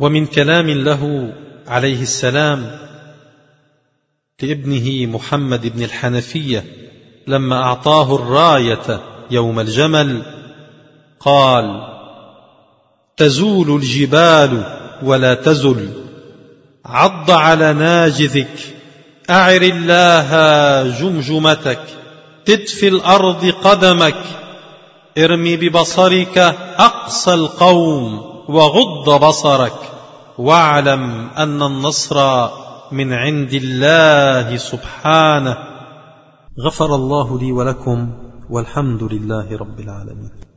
ومن كلام له عليه السلام لابنه محمد بن الحنفية لما أعطاه الراية يوم الجمل قال تزول الجبال ولا تزل عض على ناجذك أعر الله جمجمتك تدفي الأرض قدمك ارمي ببصرك أقصى القوم وغض بصرك. واعلم أن النصر من عند الله سبحانه. غفر الله لي ولكم والحمد لله رب العالمين.